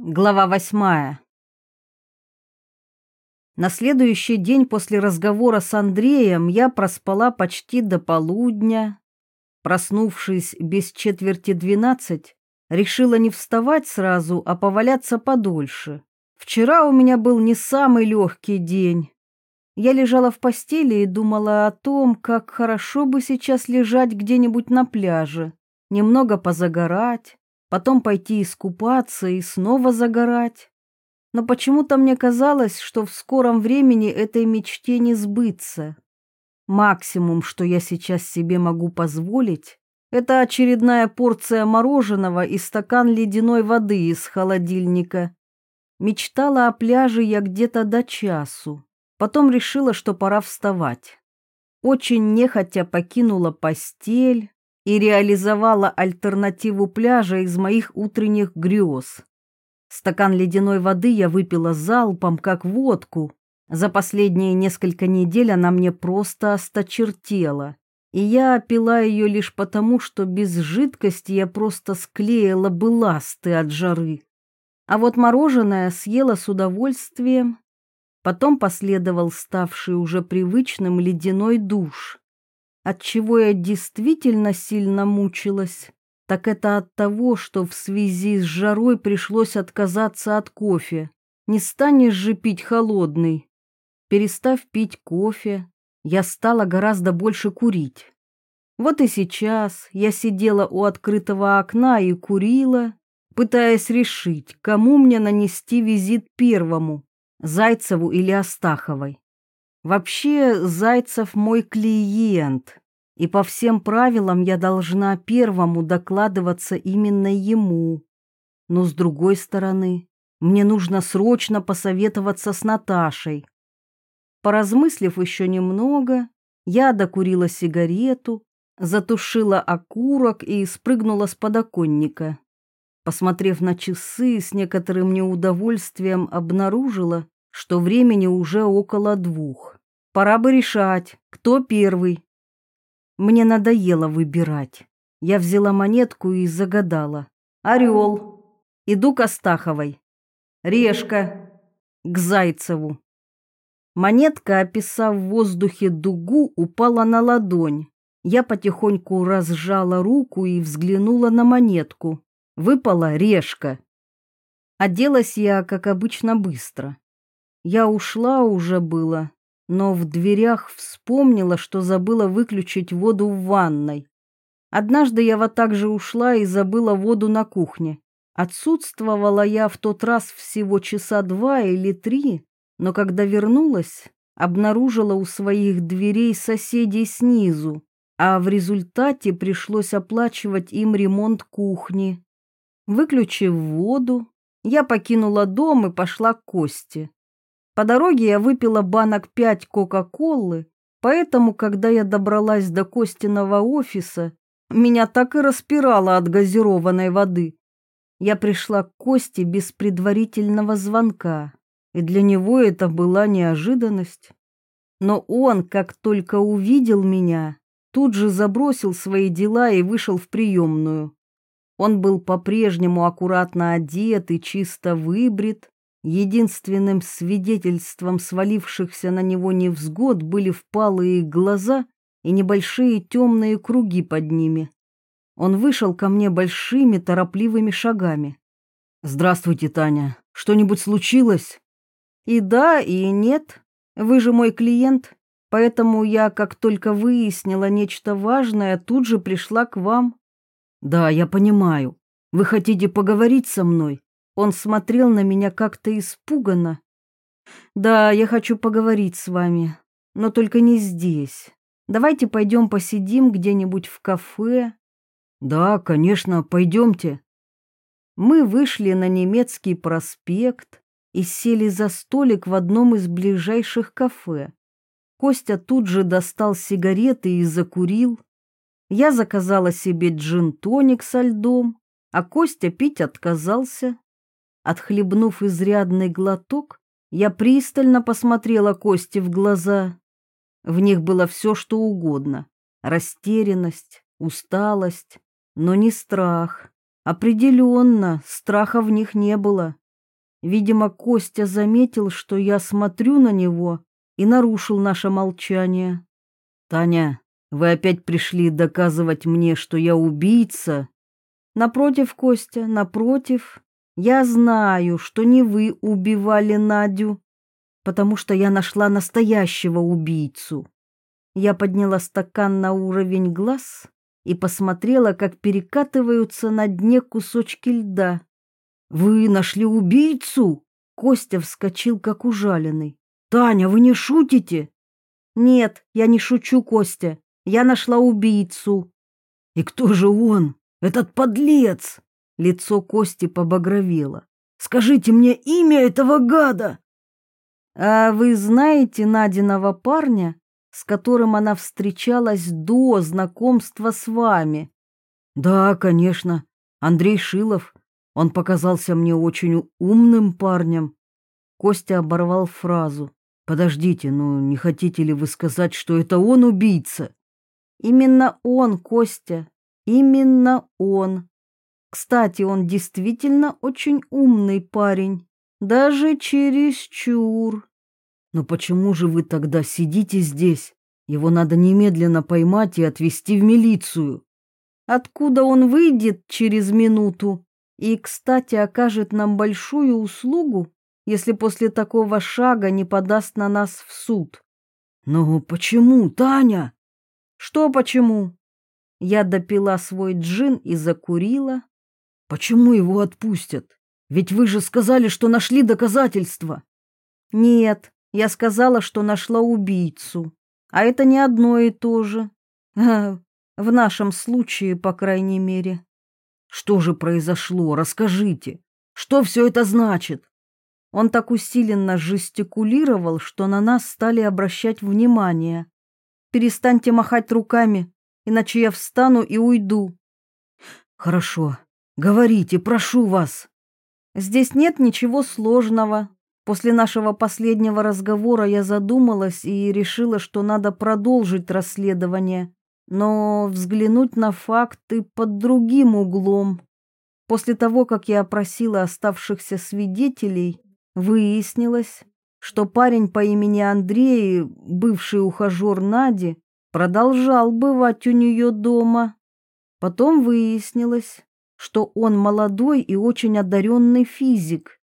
Глава восьмая. На следующий день после разговора с Андреем я проспала почти до полудня. Проснувшись без четверти двенадцать, решила не вставать сразу, а поваляться подольше. Вчера у меня был не самый легкий день. Я лежала в постели и думала о том, как хорошо бы сейчас лежать где-нибудь на пляже, немного позагорать, потом пойти искупаться и снова загорать. Но почему-то мне казалось, что в скором времени этой мечте не сбыться. Максимум, что я сейчас себе могу позволить, это очередная порция мороженого и стакан ледяной воды из холодильника. Мечтала о пляже я где-то до часу. Потом решила, что пора вставать. Очень нехотя покинула постель, и реализовала альтернативу пляжа из моих утренних грез. Стакан ледяной воды я выпила залпом, как водку. За последние несколько недель она мне просто осточертела. И я пила ее лишь потому, что без жидкости я просто склеила бы ласты от жары. А вот мороженое съела с удовольствием. Потом последовал ставший уже привычным ледяной душ. От чего я действительно сильно мучилась, так это от того, что в связи с жарой пришлось отказаться от кофе. Не станешь же пить холодный. Перестав пить кофе, я стала гораздо больше курить. Вот и сейчас я сидела у открытого окна и курила, пытаясь решить, кому мне нанести визит первому, Зайцеву или Астаховой. Вообще, Зайцев мой клиент, и по всем правилам я должна первому докладываться именно ему. Но с другой стороны, мне нужно срочно посоветоваться с Наташей. Поразмыслив еще немного, я докурила сигарету, затушила окурок и спрыгнула с подоконника. Посмотрев на часы, с некоторым неудовольствием обнаружила, что времени уже около двух. Пора бы решать, кто первый. Мне надоело выбирать. Я взяла монетку и загадала. Орел. Иду к Астаховой. Решка. К Зайцеву. Монетка, описав в воздухе дугу, упала на ладонь. Я потихоньку разжала руку и взглянула на монетку. Выпала решка. Оделась я, как обычно, быстро. Я ушла уже было, но в дверях вспомнила, что забыла выключить воду в ванной. Однажды я вот так же ушла и забыла воду на кухне. Отсутствовала я в тот раз всего часа два или три, но когда вернулась, обнаружила у своих дверей соседей снизу, а в результате пришлось оплачивать им ремонт кухни. Выключив воду, я покинула дом и пошла к Косте. По дороге я выпила банок пять Кока-Колы, поэтому, когда я добралась до Костиного офиса, меня так и распирало от газированной воды. Я пришла к Косте без предварительного звонка, и для него это была неожиданность. Но он, как только увидел меня, тут же забросил свои дела и вышел в приемную. Он был по-прежнему аккуратно одет и чисто выбрит, Единственным свидетельством свалившихся на него невзгод были впалые глаза и небольшие темные круги под ними. Он вышел ко мне большими торопливыми шагами. «Здравствуйте, Таня. Что-нибудь случилось?» «И да, и нет. Вы же мой клиент, поэтому я, как только выяснила нечто важное, тут же пришла к вам». «Да, я понимаю. Вы хотите поговорить со мной?» Он смотрел на меня как-то испуганно. «Да, я хочу поговорить с вами, но только не здесь. Давайте пойдем посидим где-нибудь в кафе». «Да, конечно, пойдемте». Мы вышли на немецкий проспект и сели за столик в одном из ближайших кафе. Костя тут же достал сигареты и закурил. Я заказала себе джин-тоник со льдом, а Костя пить отказался. Отхлебнув изрядный глоток, я пристально посмотрела Кости в глаза. В них было все, что угодно. Растерянность, усталость, но не страх. Определенно, страха в них не было. Видимо, Костя заметил, что я смотрю на него и нарушил наше молчание. «Таня, вы опять пришли доказывать мне, что я убийца?» «Напротив, Костя, напротив. Я знаю, что не вы убивали Надю, потому что я нашла настоящего убийцу». Я подняла стакан на уровень глаз и посмотрела, как перекатываются на дне кусочки льда. «Вы нашли убийцу?» Костя вскочил, как ужаленный. «Таня, вы не шутите?» «Нет, я не шучу, Костя. Я нашла убийцу». «И кто же он? Этот подлец?» Лицо Кости побагровело. «Скажите мне имя этого гада!» «А вы знаете Надиного парня, с которым она встречалась до знакомства с вами?» «Да, конечно. Андрей Шилов. Он показался мне очень умным парнем. Костя оборвал фразу. Подождите, ну не хотите ли вы сказать, что это он убийца? Именно он, Костя. Именно он. Кстати, он действительно очень умный парень. Даже чересчур. Но почему же вы тогда сидите здесь? Его надо немедленно поймать и отвезти в милицию. Откуда он выйдет через минуту? И, кстати, окажет нам большую услугу, если после такого шага не подаст на нас в суд. Ну почему, Таня? Что почему? Я допила свой джин и закурила. Почему его отпустят? Ведь вы же сказали, что нашли доказательства. Нет, я сказала, что нашла убийцу. А это не одно и то же. В нашем случае, по крайней мере. Что же произошло? Расскажите. Что все это значит? Он так усиленно жестикулировал, что на нас стали обращать внимание. Перестаньте махать руками, иначе я встану и уйду. Хорошо. Говорите, прошу вас. Здесь нет ничего сложного. После нашего последнего разговора я задумалась и решила, что надо продолжить расследование но взглянуть на факты под другим углом. После того, как я опросила оставшихся свидетелей, выяснилось, что парень по имени Андрей, бывший ухажер Нади, продолжал бывать у нее дома. Потом выяснилось, что он молодой и очень одаренный физик.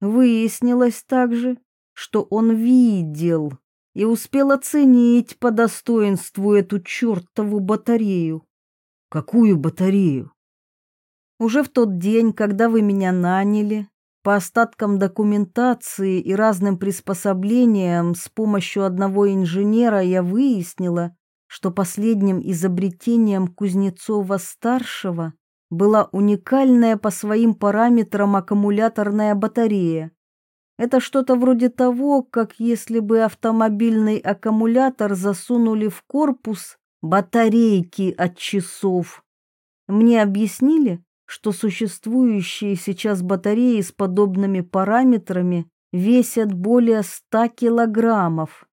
Выяснилось также, что он видел и успел оценить по достоинству эту чертову батарею. Какую батарею? Уже в тот день, когда вы меня наняли, по остаткам документации и разным приспособлениям с помощью одного инженера я выяснила, что последним изобретением Кузнецова-старшего была уникальная по своим параметрам аккумуляторная батарея. Это что-то вроде того, как если бы автомобильный аккумулятор засунули в корпус батарейки от часов. Мне объяснили, что существующие сейчас батареи с подобными параметрами весят более 100 килограммов,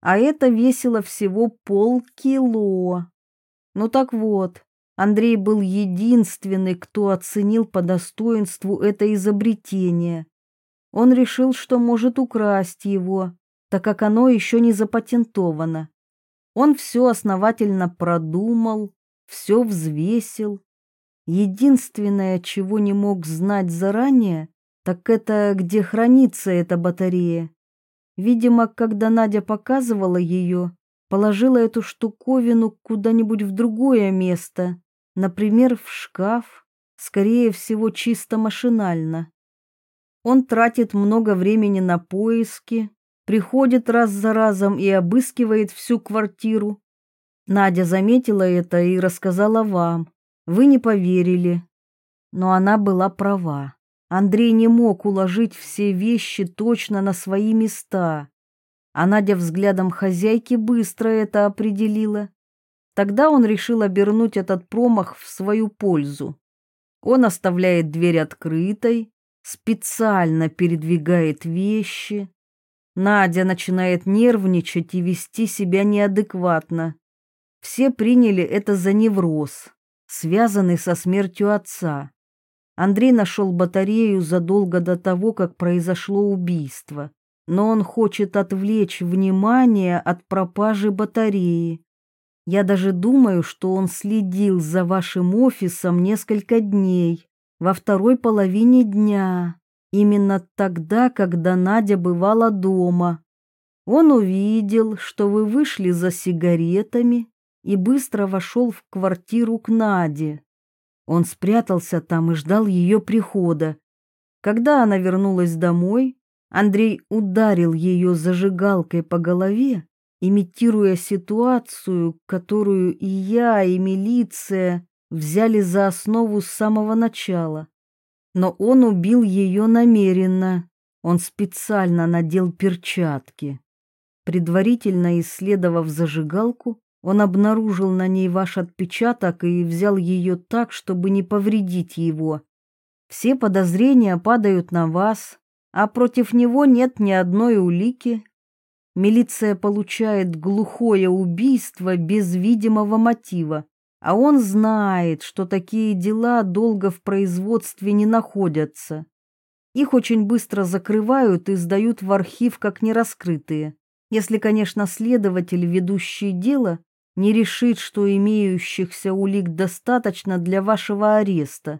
а это весило всего полкило. Ну так вот, Андрей был единственный, кто оценил по достоинству это изобретение он решил, что может украсть его, так как оно еще не запатентовано. Он все основательно продумал, все взвесил. Единственное, чего не мог знать заранее, так это где хранится эта батарея. Видимо, когда Надя показывала ее, положила эту штуковину куда-нибудь в другое место, например, в шкаф, скорее всего, чисто машинально. Он тратит много времени на поиски, приходит раз за разом и обыскивает всю квартиру. Надя заметила это и рассказала вам. Вы не поверили. Но она была права. Андрей не мог уложить все вещи точно на свои места. А Надя взглядом хозяйки быстро это определила. Тогда он решил обернуть этот промах в свою пользу. Он оставляет дверь открытой, специально передвигает вещи. Надя начинает нервничать и вести себя неадекватно. Все приняли это за невроз, связанный со смертью отца. Андрей нашел батарею задолго до того, как произошло убийство, но он хочет отвлечь внимание от пропажи батареи. Я даже думаю, что он следил за вашим офисом несколько дней, во второй половине дня, именно тогда, когда Надя бывала дома. Он увидел, что вы вышли за сигаретами и быстро вошел в квартиру к Наде. Он спрятался там и ждал ее прихода. Когда она вернулась домой, Андрей ударил ее зажигалкой по голове, имитируя ситуацию, которую и я, и милиция взяли за основу с самого начала. Но он убил ее намеренно. Он специально надел перчатки. Предварительно исследовав зажигалку, он обнаружил на ней ваш отпечаток и взял ее так, чтобы не повредить его. Все подозрения падают на вас, а против него нет ни одной улики. Милиция получает глухое убийство без видимого мотива, а он знает, что такие дела долго в производстве не находятся. Их очень быстро закрывают и сдают в архив как нераскрытые, если, конечно, следователь, ведущий дело, не решит, что имеющихся улик достаточно для вашего ареста.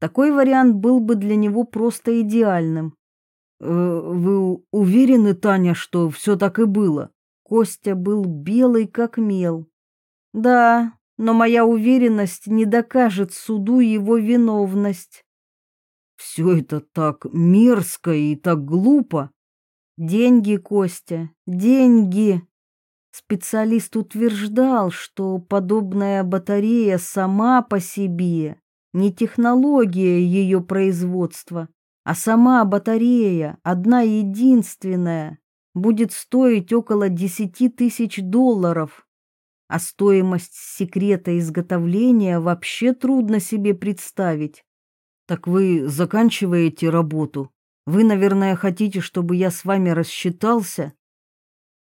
Такой вариант был бы для него просто идеальным. «Э, «Вы уверены, Таня, что все так и было?» Костя был белый, как мел. «Да, но моя уверенность не докажет суду его виновность». «Все это так мерзко и так глупо». «Деньги, Костя, деньги!» Специалист утверждал, что подобная батарея сама по себе не технология ее производства, а сама батарея, одна единственная, будет стоить около 10 тысяч долларов. А стоимость секрета изготовления вообще трудно себе представить. Так вы заканчиваете работу? Вы, наверное, хотите, чтобы я с вами рассчитался?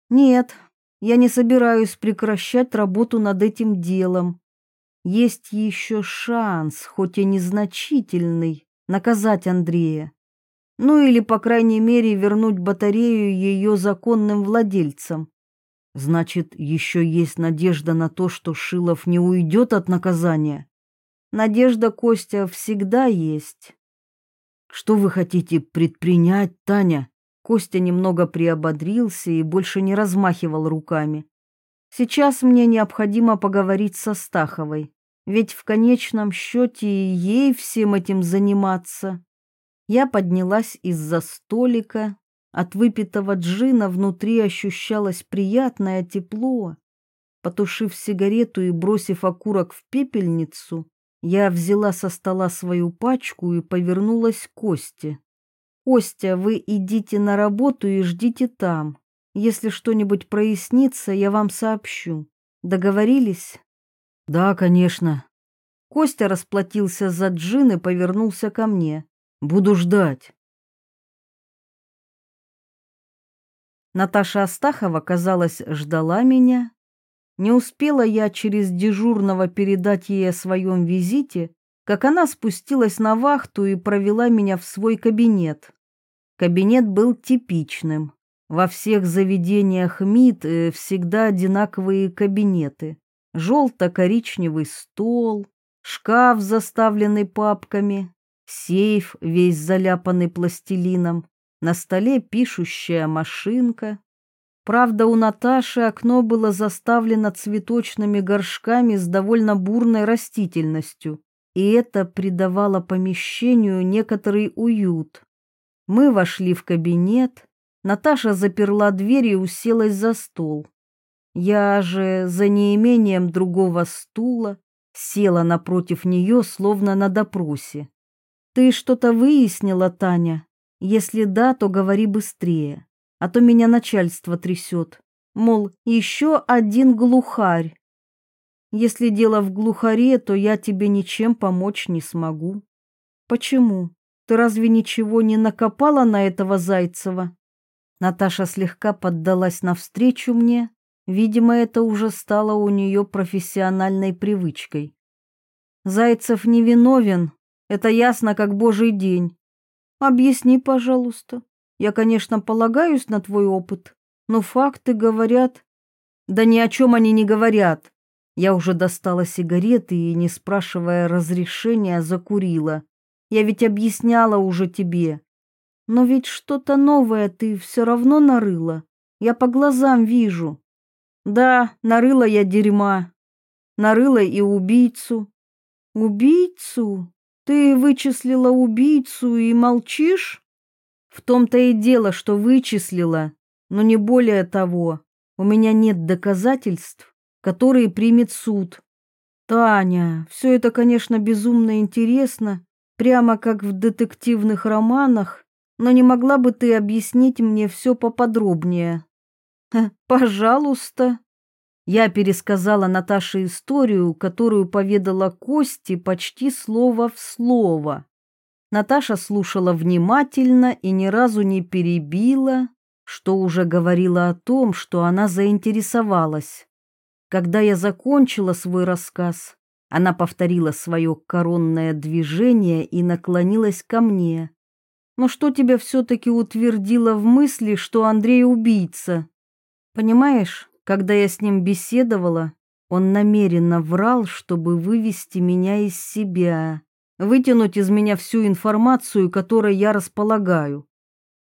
Нет, я не собираюсь прекращать работу над этим делом. Есть еще шанс, хоть и незначительный, наказать Андрея. Ну или, по крайней мере, вернуть батарею ее законным владельцам. Значит, еще есть надежда на то, что Шилов не уйдет от наказания? Надежда, Костя, всегда есть. Что вы хотите предпринять, Таня? Костя немного приободрился и больше не размахивал руками. Сейчас мне необходимо поговорить со Стаховой, ведь в конечном счете ей всем этим заниматься. Я поднялась из-за столика. От выпитого джина внутри ощущалось приятное тепло. Потушив сигарету и бросив окурок в пепельницу, я взяла со стола свою пачку и повернулась к Косте. «Костя, вы идите на работу и ждите там. Если что-нибудь прояснится, я вам сообщу. Договорились?» «Да, конечно». Костя расплатился за джин и повернулся ко мне. «Буду ждать». Наташа Астахова, казалось, ждала меня. Не успела я через дежурного передать ей о своем визите, как она спустилась на вахту и провела меня в свой кабинет. Кабинет был типичным. Во всех заведениях МИД э, всегда одинаковые кабинеты. Желто-коричневый стол, шкаф, заставленный папками, сейф, весь заляпанный пластилином, на столе пишущая машинка. Правда, у Наташи окно было заставлено цветочными горшками с довольно бурной растительностью, и это придавало помещению некоторый уют. Мы вошли в кабинет, Наташа заперла дверь и уселась за стол. Я же, за неимением другого стула, села напротив нее, словно на допросе. «Ты что-то выяснила, Таня? Если да, то говори быстрее, а то меня начальство трясет. Мол, еще один глухарь. Если дело в глухаре, то я тебе ничем помочь не смогу. Почему? Ты разве ничего не накопала на этого Зайцева? Наташа слегка поддалась навстречу мне. Видимо, это уже стало у нее профессиональной привычкой. Зайцев не виновен. Это ясно, как божий день. Объясни, пожалуйста. Я, конечно, полагаюсь на твой опыт, но факты говорят... Да ни о чем они не говорят. Я уже достала сигареты и, не спрашивая разрешения, закурила. Я ведь объясняла уже тебе. Но ведь что-то новое ты все равно нарыла. Я по глазам вижу. Да, нарыла я дерьма. Нарыла и убийцу. Убийцу? Ты вычислила убийцу и молчишь? В том-то и дело, что вычислила, но не более того. У меня нет доказательств, которые примет суд. Таня, все это, конечно, безумно интересно, прямо как в детективных романах, но не могла бы ты объяснить мне все поподробнее? Пожалуйста. Я пересказала Наташе историю, которую поведала Кости почти слово в слово. Наташа слушала внимательно и ни разу не перебила, что уже говорила о том, что она заинтересовалась. Когда я закончила свой рассказ, она повторила свое коронное движение и наклонилась ко мне. «Но что тебя все-таки утвердило в мысли, что Андрей убийца? Понимаешь, когда я с ним беседовала, он намеренно врал, чтобы вывести меня из себя, вытянуть из меня всю информацию, которой я располагаю.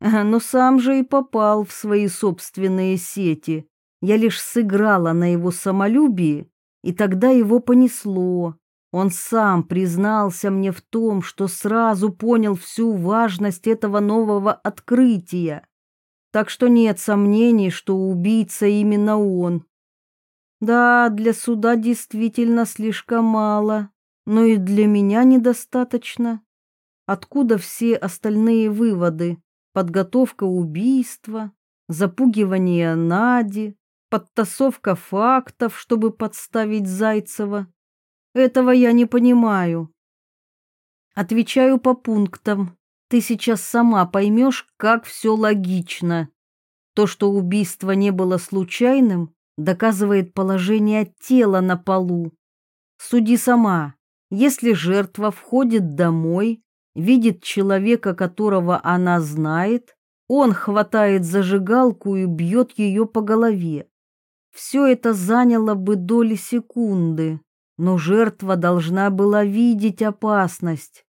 Но сам же и попал в свои собственные сети. Я лишь сыграла на его самолюбии, и тогда его понесло. Он сам признался мне в том, что сразу понял всю важность этого нового открытия. Так что нет сомнений, что убийца именно он. Да, для суда действительно слишком мало, но и для меня недостаточно. Откуда все остальные выводы? Подготовка убийства, запугивание Нади, подтасовка фактов, чтобы подставить Зайцева. Этого я не понимаю. Отвечаю по пунктам. Ты сейчас сама поймешь, как все логично. То, что убийство не было случайным, доказывает положение тела на полу. Суди сама. Если жертва входит домой, видит человека, которого она знает, он хватает зажигалку и бьет ее по голове. Все это заняло бы доли секунды, но жертва должна была видеть опасность.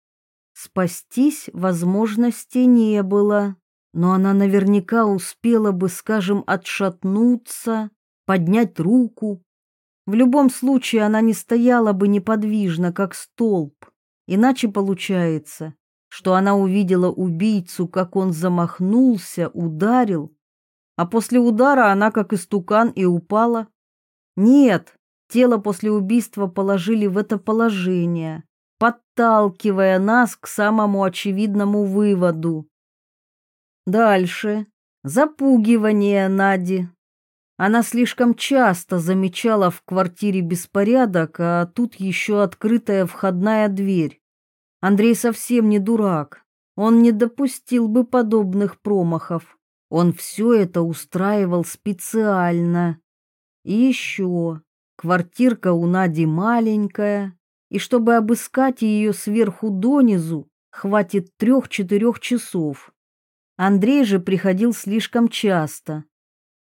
Спастись возможности не было, но она наверняка успела бы, скажем, отшатнуться, поднять руку. В любом случае она не стояла бы неподвижно, как столб. Иначе получается, что она увидела убийцу, как он замахнулся, ударил, а после удара она как истукан и упала. Нет, тело после убийства положили в это положение, подталкивая нас к самому очевидному выводу. Дальше. Запугивание Нади. Она слишком часто замечала в квартире беспорядок, а тут еще открытая входная дверь. Андрей совсем не дурак. Он не допустил бы подобных промахов. Он все это устраивал специально. И еще, квартирка у Нади маленькая, и чтобы обыскать ее сверху донизу, хватит трех-четырех часов. Андрей же приходил слишком часто.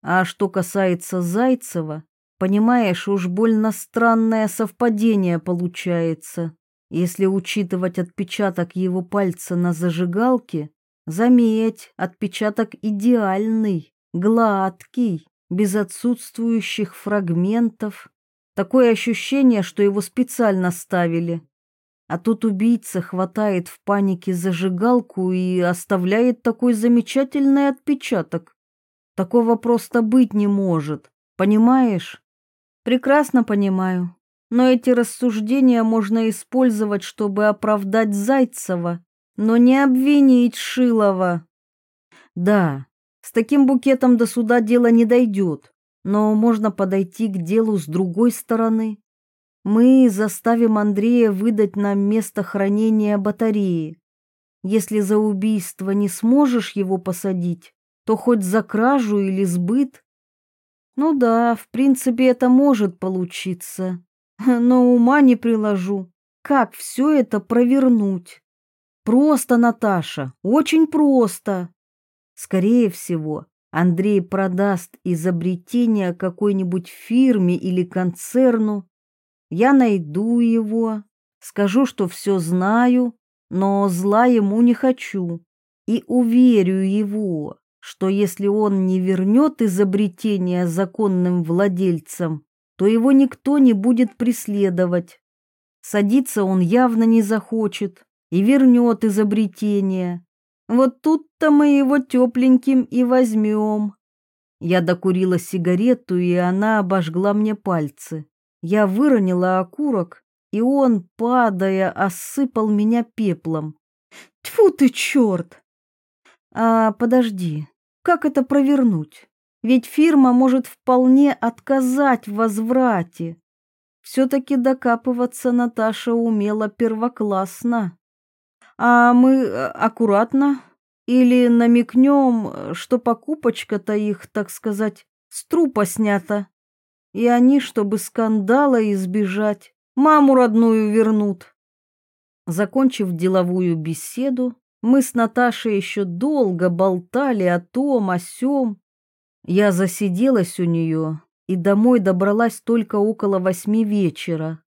А что касается Зайцева, понимаешь, уж больно странное совпадение получается. Если учитывать отпечаток его пальца на зажигалке, Заметь, отпечаток идеальный, гладкий, без отсутствующих фрагментов. Такое ощущение, что его специально ставили. А тут убийца хватает в панике зажигалку и оставляет такой замечательный отпечаток. Такого просто быть не может, понимаешь? Прекрасно понимаю. Но эти рассуждения можно использовать, чтобы оправдать Зайцева но не обвинить Шилова. Да, с таким букетом до суда дело не дойдет, но можно подойти к делу с другой стороны. Мы заставим Андрея выдать нам место хранения батареи. Если за убийство не сможешь его посадить, то хоть за кражу или сбыт. Ну да, в принципе, это может получиться, но ума не приложу. как все это провернуть. Просто, Наташа, очень просто. Скорее всего, Андрей продаст изобретение какой-нибудь фирме или концерну. Я найду его, скажу, что все знаю, но зла ему не хочу. И уверю его, что если он не вернет изобретение законным владельцам, то его никто не будет преследовать. Садиться он явно не захочет и вернет изобретение. Вот тут-то мы его тепленьким и возьмем. Я докурила сигарету, и она обожгла мне пальцы. Я выронила окурок, и он, падая, осыпал меня пеплом. Тьфу ты, черт! А подожди, как это провернуть? Ведь фирма может вполне отказать в возврате. Все-таки докапываться Наташа умела первоклассно. А мы э, аккуратно или намекнем, что покупочка-то их, так сказать, с трупа снята. И они, чтобы скандала избежать, маму родную вернут. Закончив деловую беседу, мы с Наташей еще долго болтали о том, о сём. Я засиделась у нее и домой добралась только около восьми вечера.